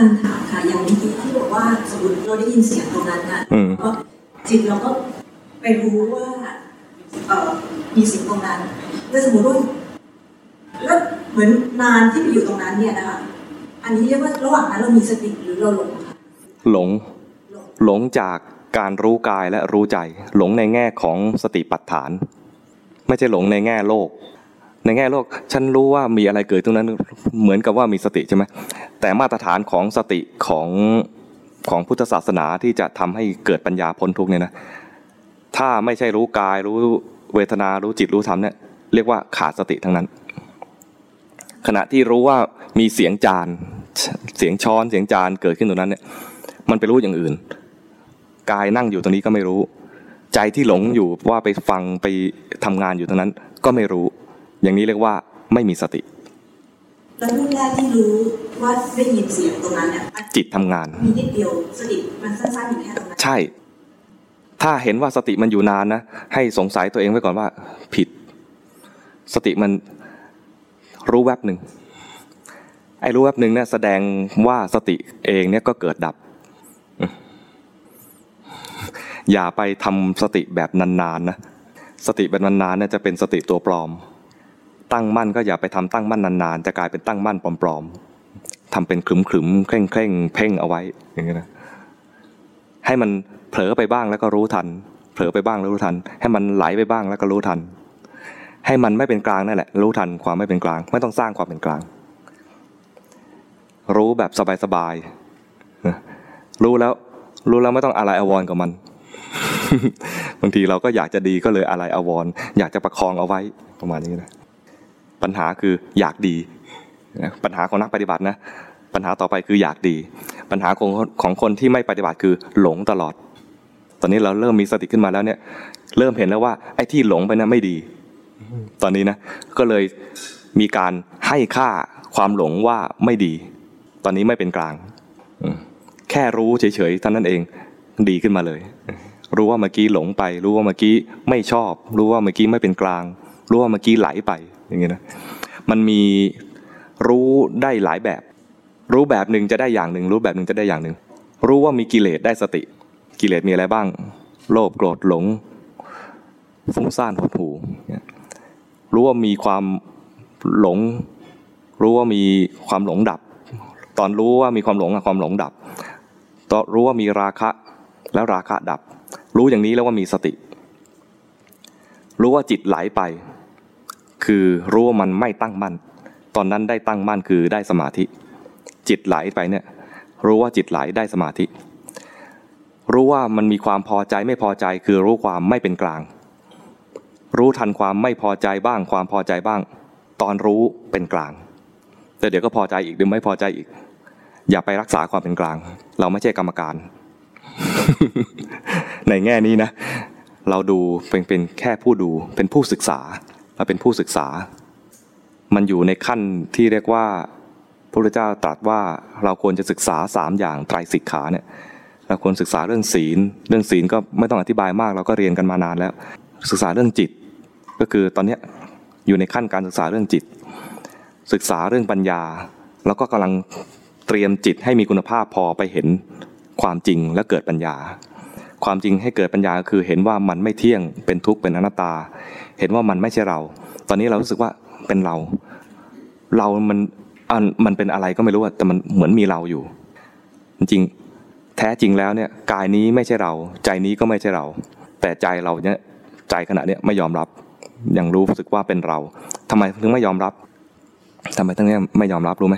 ารย์ถามค่ะ อย่างเมื่อกี้ที่บอกว่าสมมติเราได้ยินเสียงตรงนั้นน่ะอืมก็จิตเราก็ไปรู้ว่าเอ่อมีเสียงตรงนั้นแต่สมมติว่าแล้วเหมือนนานที่ไปอยู่ตรงนั้นเนี่ยนะคะอันนี้เรียกว่าระหว่างนั้นเรามีสติหรือเราหลงคะหลงหลงหลงจากการรู้กายและรู้ใจ หลงในแง่ของสติปัฏฐาน ไม่ใช่หลงในแง่โลก ในแง่โลกฉันรู้ว่ามีอะไรเกิดตรงนั้นเหมือนกับว่ามีสติใช่ไหมแต่มาตรฐานของสติของของพุทธศาสนาที่จะทำให้เกิดปัญญาพ้นทุกเนี่ยนะถ้าไม่ใช่รู้กายรู้เวทนารู้จิตรู้ธรรมเนี่ยเรียกว่าขาดสติทั้งนั้น ขณะที่รู้ว่ามีเสียงจานเสียงช้อนเสียงจานเกิดขึ้นตรงนั้นเนี่ยมันไปรู้อย่างอื่น กายนั่งอยู่ตรงนี้ก็ไม่รู้ ใจที่หลงอยู่ว่าไปฟังไปทำงานอยู่ตรงนั้นก็ไม่รู้ อย่างนี้เรียกว่าไม่มีสติแล้วรุ่นแรกที่รู้ว่าได้ยินเสียงตรงนั้นเนี่ยมันจิตทำงานมีนิดเดียวสติมันสั้นๆอยู่แค่ตรงนั้นใช่ ถ้าเห็นว่าสติมันอยู่นานนะให้สงสัยตัวเองไว้ก่อนว่า ผิด สติมันรู้แวบหนึ่งไอ้รู้แวบหนึ่งเนี่ยแสดงว่าสติเองเนี่ยก็เกิดดับ อย่าไปทำสติแบบนานๆนะสติแบบนานๆเนี่ยจะเป็นสติตัวปลอม ตั้งมั่นก็อย่าไปทำตั้งมั่นนานๆ จะกลายเป็นตั้งมั่นปลอมๆทำเป็นขรึมๆเคร่งๆเพ่งเอาไว้อย่างเงี้ยนะให้มันเผลอไปบ้างแล้วก็รู้ทัน เผลอไปบ้างแล้วรู้ทัน ให้มันไหลไปบ้างแล้วก็รู้ทัน ให้มันไม่เป็นกลางนั่นแหละ รู้ทันความไม่เป็นกลาง ไม่ต้องสร้างความเป็นกลาง รู้แบบสบายๆรู้แล้วรู้แล้วไม่ต้องอะไรอาวรกับมันบางทีเราก็อยากจะดีก็เลยอะไรอาวรอยากจะประคองเอาไว้ประมาณนี้นะ ปัญหาคืออยากดีปัญหาของนักปฏิบัตินะปัญหาต่อไปคืออยากดี ปัญหาของของคนที่ไม่ปฏิบัติคือหลงตลอด ตอนนี้เราเริ่มมีสติขึ้นมาแล้วเนี่ย เริ่มเห็นแล้วว่าไอ้ที่หลงไปนะไม่ดี ตอนนี้นะก็เลยมีการให้ค่าความหลงว่าไม่ดี ตอนนี้ไม่เป็นกลางแค่รู้เฉยๆท่านั้นเองดีขึ้นมาเลย รู้ว่าเมื่อกี้หลงไป รู้ว่าเมื่อกี้ไม่ชอบ รู้ว่าเมื่อกี้ไม่เป็นกลาง รู้ว่าเมื่อกี้ไหลไปอย่างเงี้ยนะมันมีรู้ได้หลายแบบ รู้แบบหนึ่งจะได้อย่างหนึ่งรู้แบบหนึ่งจะได้อย่างหนึ่งรู้ว่ามีกิเลสได้สติ กิเลสมีอะไรบ้าง โลภโกรธหลงฟุ้งซ่านหดหู่รู้ว่ามีความหลง รู้ว่ามีความหลงดับ ตอนรู้ว่ามีความหลงอะความหลงดับตอนรู้ว่ามีราคะแล้วราคะดับ รู้อย่างนี้แล้วว่ามีสติ รู้ว่าจิตไหลไป คือรู้ว่ามันไม่ตั้งมั่น ตอนนั้นได้ตั้งมั่นคือได้สมาธิ จิตไหลไปเนี่ยรู้ว่าจิตไหลได้สมาธิ รู้ว่ามันมีความพอใจไม่พอใจคือรู้ความไม่เป็นกลาง รู้ทันความไม่พอใจบ้าง ความพอใจบ้าง ตอนรู้เป็นกลาง แต่เดี๋ยวก็พอใจอีกเดี๋ยวไม่พอใจอีก อย่าไปรักษาความเป็นกลาง เราไม่ใช่กรรมการ ในแง่นี้นะ เราดูเป็นเป็นแค่ผู้ดูเป็นผู้ศึกษา เราเป็นผู้ศึกษา มันอยู่ในขั้นที่เรียกว่าพระพุทธเจ้าตรัสว่าเราควรจะศึกษาสามอย่างไตรสิกขาเนี่ยเราควรศึกษาเรื่องศีล เรื่องศีลก็ไม่ต้องอธิบายมากเราก็เรียนกันมานานแล้ว ศึกษาเรื่องจิต ก็คือตอนนี้อยู่ในขั้นการศึกษาเรื่องจิต ศึกษาเรื่องปัญญา แล้วก็กำลังเตรียมจิตให้มีคุณภาพพอไปเห็นความจริงและเกิดปัญญา ความจริงให้เกิดปัญญาคือเห็นว่ามันไม่เที่ยงเป็นทุกข์เป็นอนัตตา เห็นว่ามันไม่ใช่เรา ตอนนี้เรารู้สึกว่าเป็นเรา เรามันอันมันเป็นอะไรก็ไม่รู้แต่มันเหมือนมีเราอยู่ จริงแท้จริงแล้วเนี่ยกายนี้ไม่ใช่เรา ใจนี้ก็ไม่ใช่เรา แต่ใจเราเนี่ยใจขณะเนี้ยไม่ยอมรับยังรู้สึกว่าเป็นเราทำไมถึงไม่ยอมรับทำไมถึงไม่ยอมรับรู้ไหม